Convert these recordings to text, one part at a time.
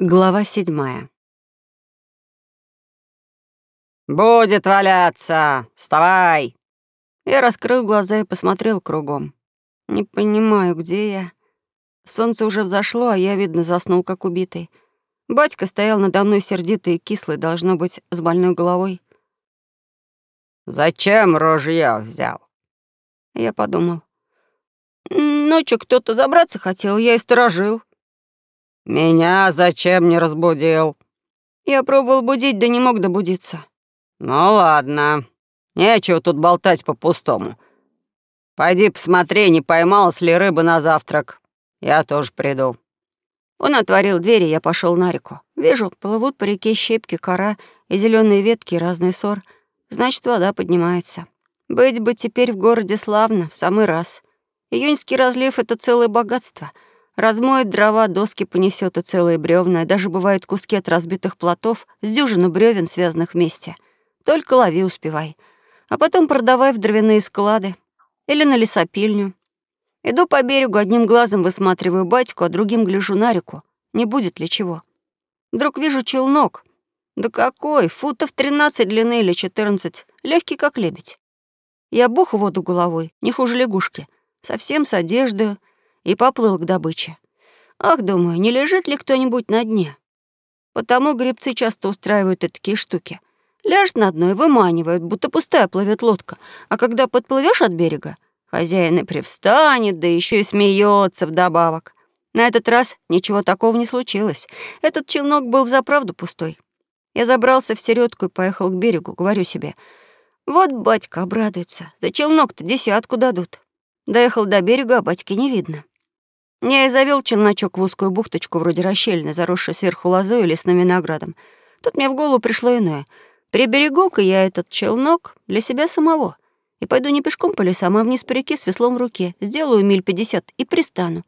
Глава седьмая. «Будет валяться! Вставай!» Я раскрыл глаза и посмотрел кругом. Не понимаю, где я. Солнце уже взошло, а я, видно, заснул, как убитый. Батька стоял надо мной сердитый и кислый, должно быть, с больной головой. «Зачем ружье взял?» Я подумал. Ночью кто-то забраться хотел, я и сторожил. «Меня зачем не разбудил?» Я пробовал будить, да не мог добудиться. «Ну ладно, нечего тут болтать по-пустому. Пойди посмотри, не поймалась ли рыба на завтрак. Я тоже приду». Он отворил дверь, и я пошел на реку. Вижу, плывут по реке щепки, кора и зеленые ветки, разный сор. Значит, вода поднимается. Быть бы теперь в городе славно, в самый раз. Июньский разлив — это целое богатство. Размоет дрова, доски понесет и целые бревна, и даже бывают куски от разбитых плотов с дюжину бревен, связанных вместе. Только лови успевай. А потом продавай в дровяные склады или на лесопильню. Иду по берегу, одним глазом высматриваю батьку, а другим гляжу на реку. Не будет ли чего? Вдруг вижу челнок. Да какой, футов 13 длины или 14, легкий как лебедь. Я бух воду головой, не хуже лягушки совсем с одеждой, и поплыл к добыче. Ах, думаю, не лежит ли кто-нибудь на дне? Потому гребцы часто устраивают такие штуки. Ляжет на дно и выманивают, будто пустая плывет лодка. А когда подплывешь от берега, хозяин и привстанет, да еще и смеется вдобавок. На этот раз ничего такого не случилось. Этот челнок был взаправду пустой. Я забрался в середку и поехал к берегу, говорю себе. Вот батька обрадуется. За челнок-то десятку дадут. Доехал до берега, а батьки не видно. Я и завел челночок в узкую бухточку, вроде расщельны, заросшей сверху лозой и лесным виноградом. Тут мне в голову пришло иное. Приберегу-ка я этот челнок для себя самого. И пойду не пешком по лесам, а вниз по реке с веслом в руке. Сделаю миль пятьдесят и пристану.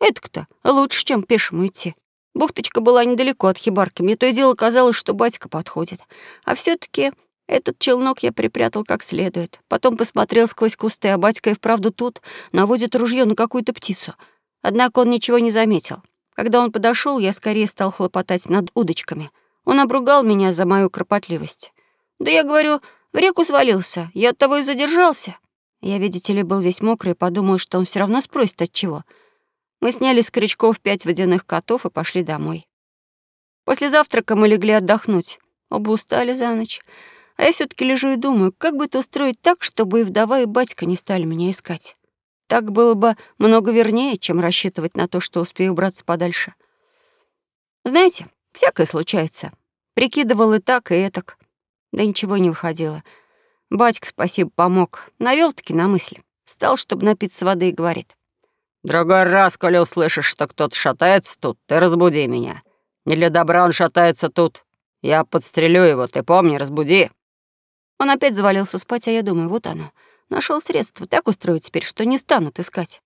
Это-то лучше, чем пешему идти. Бухточка была недалеко от хибарки. Мне то и дело казалось, что батька подходит. А все таки этот челнок я припрятал как следует. Потом посмотрел сквозь кусты, а батька и вправду тут наводит ружье на какую-то птицу. Однако он ничего не заметил. Когда он подошел, я скорее стал хлопотать над удочками. Он обругал меня за мою кропотливость. Да я говорю, в реку свалился, я от того и задержался. Я, видите ли, был весь мокрый и подумал, что он все равно спросит от чего. Мы сняли с крючков пять водяных котов и пошли домой. После завтрака мы легли отдохнуть. Оба устали за ночь. А я все таки лежу и думаю, как бы это устроить так, чтобы и вдова, и батька не стали меня искать. Так было бы много вернее, чем рассчитывать на то, что успею убраться подальше. Знаете, всякое случается. Прикидывал и так, и этак. Да ничего не выходило. Батька, спасибо, помог. навел таки на мысли. Встал, чтобы напиться воды, и говорит. «Другой раз, коли услышишь, что кто-то шатается тут, ты разбуди меня. Не для добра он шатается тут. Я подстрелю его, ты помни, разбуди». Он опять завалился спать, а я думаю, вот оно. Нашел средство так устроить теперь, что не станут искать.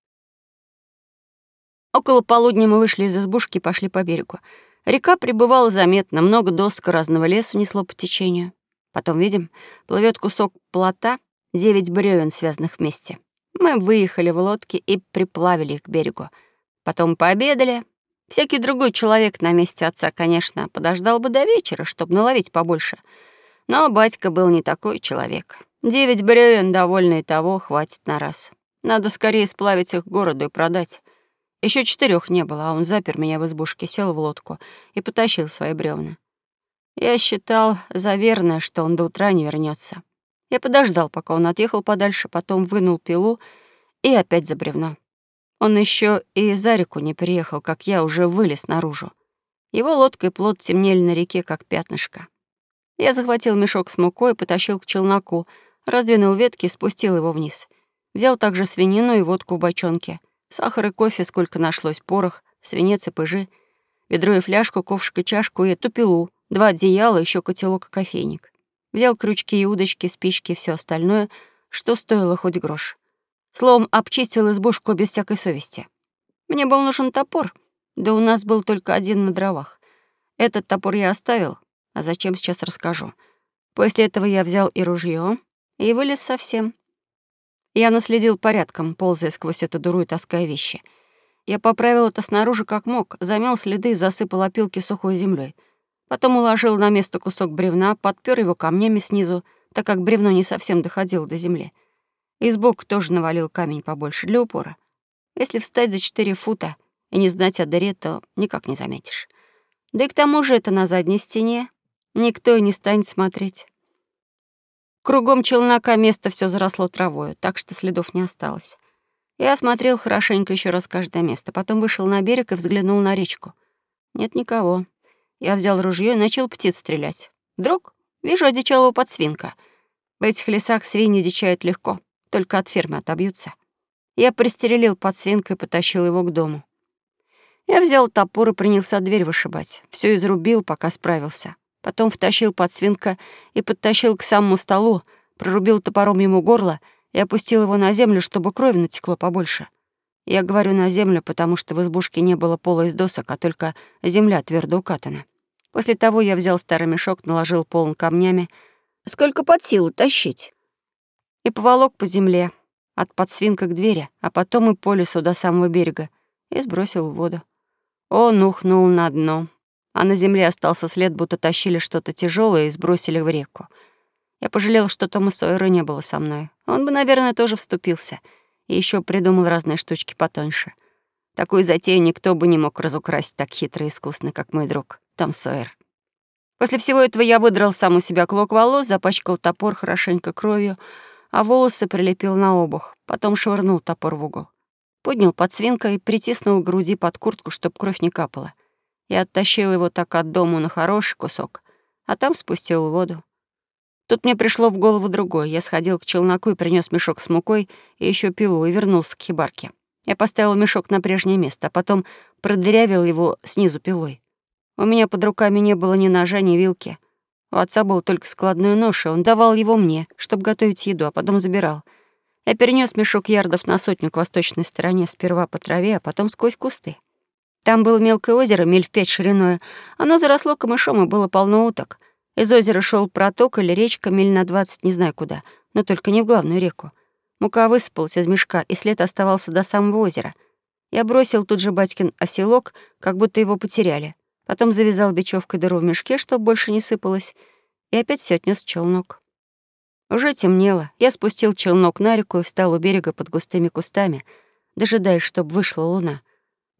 Около полудня мы вышли из избушки и пошли по берегу. Река прибывала заметно, много досок разного леса несло по течению. Потом, видим, плывет кусок плота, девять бревен, связанных вместе. Мы выехали в лодке и приплавили их к берегу. Потом пообедали. Всякий другой человек на месте отца, конечно, подождал бы до вечера, чтобы наловить побольше — но батька был не такой человек. Девять бревен довольно и того хватит на раз. Надо скорее сплавить их к городу и продать. Еще четырех не было, а он запер меня в избушке, сел в лодку и потащил свои бревна. Я считал за верное, что он до утра не вернется. Я подождал, пока он отъехал подальше, потом вынул пилу и опять за бревно. Он еще и за реку не приехал, как я уже вылез наружу. Его лодка и плот темнели на реке, как пятнышко. Я захватил мешок с мукой и потащил к челноку, раздвинул ветки и спустил его вниз. Взял также свинину и водку в бочонке, сахар и кофе, сколько нашлось, порох, свинец и пыжи, ведро и фляжку, ковшик и чашку и эту пилу, два одеяла, еще котелок и кофейник. Взял крючки и удочки, спички и все остальное, что стоило хоть грош. Словом, обчистил избушку без всякой совести. Мне был нужен топор, да у нас был только один на дровах. Этот топор я оставил, а зачем, сейчас расскажу. После этого я взял и ружье и вылез совсем. Я наследил порядком, ползая сквозь эту дуру и таская вещи. Я поправил это снаружи как мог, замел следы и засыпал опилки сухой землей. Потом уложил на место кусок бревна, подпер его камнями снизу, так как бревно не совсем доходило до земли. И сбоку тоже навалил камень побольше для упора. Если встать за четыре фута и не знать о дыре, то никак не заметишь. Да и к тому же это на задней стене. Никто и не станет смотреть. Кругом челнока место все заросло травою, так что следов не осталось. Я осмотрел хорошенько еще раз каждое место, потом вышел на берег и взглянул на речку. Нет никого. Я взял ружье и начал птиц стрелять. Вдруг вижу одичалого подсвинка. В этих лесах свиньи дичают легко, только от фермы отобьются. Я пристрелил подсвинка и потащил его к дому. Я взял топор и принялся дверь вышибать. Все изрубил, пока справился. Потом втащил подсвинка и подтащил к самому столу, прорубил топором ему горло и опустил его на землю, чтобы крови натекло побольше. Я говорю «на землю», потому что в избушке не было пола из досок, а только земля твердо укатана. После того я взял старый мешок, наложил полон камнями. Сколько под силу тащить? И поволок по земле, от подсвинка к двери, а потом и по лесу до самого берега, и сбросил в воду. Он ухнул на дно а на земле остался след, будто тащили что-то тяжелое и сбросили в реку. Я пожалел, что Тома Сойера не было со мной. Он бы, наверное, тоже вступился. И еще придумал разные штучки потоньше. Такую затею никто бы не мог разукрасить так хитро и искусно, как мой друг Том Сойер. После всего этого я выдрал сам у себя клок волос, запачкал топор хорошенько кровью, а волосы прилепил на обух, потом швырнул топор в угол. Поднял под свинкой и притиснул к груди под куртку, чтобы кровь не капала. Я оттащил его так от дому на хороший кусок, а там спустил в воду. Тут мне пришло в голову другое. Я сходил к челноку и принес мешок с мукой и еще пилу, и вернулся к хибарке. Я поставил мешок на прежнее место, а потом продырявил его снизу пилой. У меня под руками не было ни ножа, ни вилки. У отца был только складной нож, и он давал его мне, чтобы готовить еду, а потом забирал. Я перенес мешок ярдов на сотню к восточной стороне, сперва по траве, а потом сквозь кусты. Там было мелкое озеро, миль в пять шириной. Оно заросло камышом, и было полно уток. Из озера шел проток или речка, миль на двадцать, не знаю куда, но только не в главную реку. Мука высыпалась из мешка, и след оставался до самого озера. Я бросил тут же батькин оселок, как будто его потеряли. Потом завязал бечевкой дыру в мешке, чтобы больше не сыпалось, и опять все отнес в челнок. Уже темнело. Я спустил челнок на реку и встал у берега под густыми кустами, дожидаясь, чтобы вышла луна —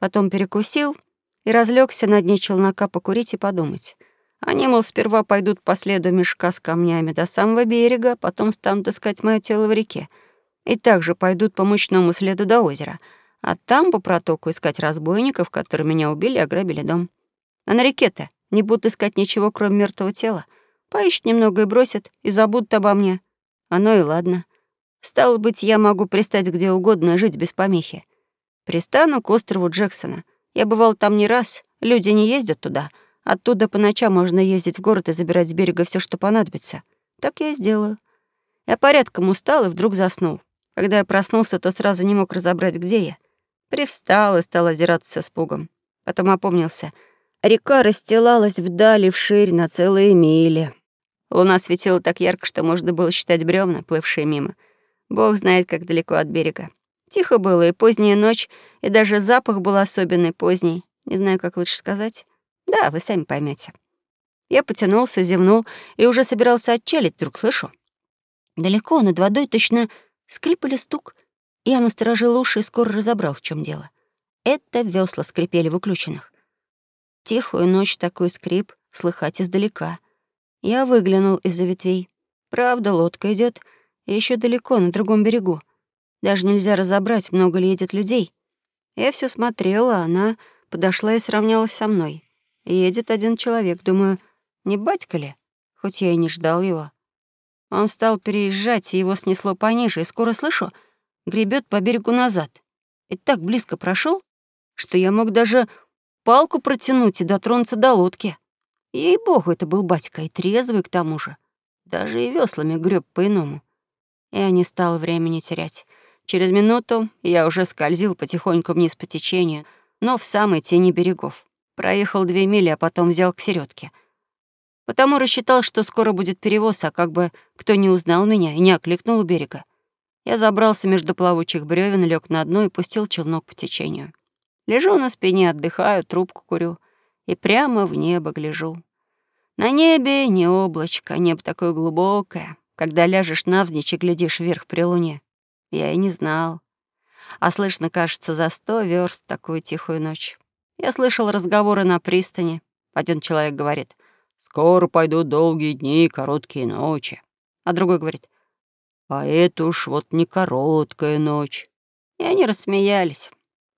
Потом перекусил и разлегся на дне челнока покурить и подумать. Они, мол, сперва пойдут по следу мешка с камнями до самого берега, потом станут искать мое тело в реке. И также пойдут по мощному следу до озера, а там по протоку искать разбойников, которые меня убили и ограбили дом. А на реке-то не будут искать ничего, кроме мертвого тела. Поищут немного и бросят, и забудут обо мне. Оно и ладно. Стало быть, я могу пристать где угодно и жить без помехи. Пристану к острову Джексона. Я бывал там не раз, люди не ездят туда. Оттуда по ночам можно ездить в город и забирать с берега все, что понадобится. Так я и сделаю. Я порядком устал и вдруг заснул. Когда я проснулся, то сразу не мог разобрать, где я. Привстал и стал озираться с пугом. Потом опомнился. Река расстилалась вдали вширь на целые мили. Луна светила так ярко, что можно было считать бревна, плывшие мимо. Бог знает, как далеко от берега. Тихо было, и поздняя ночь, и даже запах был особенный поздний. Не знаю, как лучше сказать. Да, вы сами поймете. Я потянулся, зевнул и уже собирался отчалить, вдруг слышу. Далеко над водой точно скрип или стук. Я насторожил уши и скоро разобрал, в чем дело. Это весла скрипели в уключенных. Тихую ночь такой скрип слыхать издалека. Я выглянул из-за ветвей. Правда, лодка идет, еще далеко, на другом берегу. Даже нельзя разобрать, много ли едет людей. Я все смотрела, она подошла и сравнялась со мной. Едет один человек, думаю, не батька ли? Хоть я и не ждал его. Он стал переезжать, и его снесло пониже, и скоро слышу, гребет по берегу назад. И так близко прошел, что я мог даже палку протянуть и дотронуться до лодки. Ей-богу, это был батька, и трезвый к тому же. Даже и веслами греб по-иному. Я не стал времени терять. Через минуту я уже скользил потихоньку вниз по течению, но в самой тени берегов. Проехал две мили, а потом взял к середке. Потому рассчитал, что скоро будет перевоз, а как бы кто не узнал меня и не окликнул у берега. Я забрался между плавучих бревен, лег на дно и пустил челнок по течению. Лежу на спине, отдыхаю, трубку курю и прямо в небо гляжу. На небе не облачко, небо такое глубокое, когда ляжешь навзничь и глядишь вверх при луне. Я и не знал. А слышно, кажется, за сто верст такую тихую ночь. Я слышал разговоры на пристани. Один человек говорит, «Скоро пойдут долгие дни и короткие ночи». А другой говорит, «А это уж вот не короткая ночь». И они рассмеялись.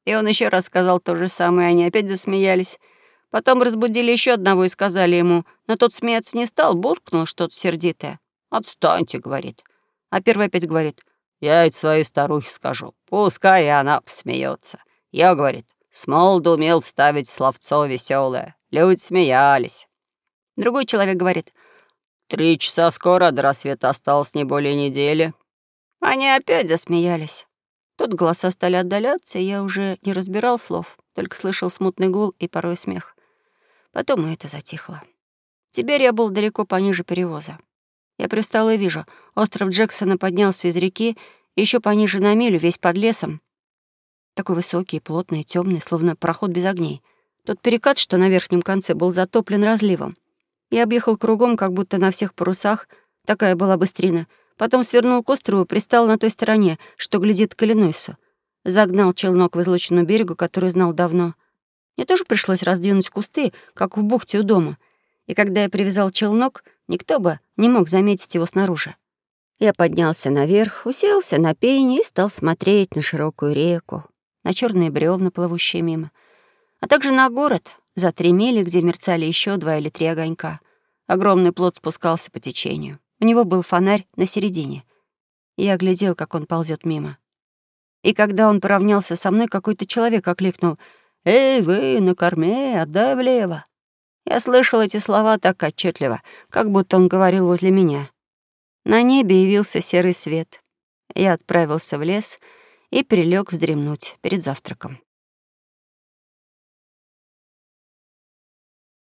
И он еще раз сказал то же самое, и они опять засмеялись. Потом разбудили еще одного и сказали ему, но тот смеяться не стал, буркнул что-то сердитое. «Отстаньте», — говорит. А первый опять говорит, «Я ведь своей старухе скажу, пускай она посмеется. Я, говорит, с молоду умел вставить словцо веселое. Люди смеялись. Другой человек говорит, «Три часа скоро, до рассвета осталось не более недели». Они опять засмеялись. Тут голоса стали отдаляться, и я уже не разбирал слов, только слышал смутный гул и порой смех. Потом и это затихло. Теперь я был далеко пониже перевоза. Я пристал и вижу, остров Джексона поднялся из реки, еще пониже на милю, весь под лесом. Такой высокий, плотный, темный, словно проход без огней. Тот перекат, что на верхнем конце, был затоплен разливом. Я объехал кругом, как будто на всех парусах. Такая была быстрина. Потом свернул к острову, пристал на той стороне, что глядит к Иллинойсу. Загнал челнок в излученную берегу, который знал давно. Мне тоже пришлось раздвинуть кусты, как в бухте у дома. И когда я привязал челнок, никто бы не мог заметить его снаружи. Я поднялся наверх, уселся на пень и стал смотреть на широкую реку, на черные бревна, плывущие мимо, а также на город, за три мили, где мерцали еще два или три огонька. Огромный плод спускался по течению. У него был фонарь на середине. Я глядел, как он ползет мимо. И когда он поравнялся со мной, какой-то человек окликнул «Эй, вы, на корме, отдай влево!» Я слышал эти слова так отчетливо, как будто он говорил возле меня. На небе явился серый свет. Я отправился в лес и прилег вздремнуть перед завтраком.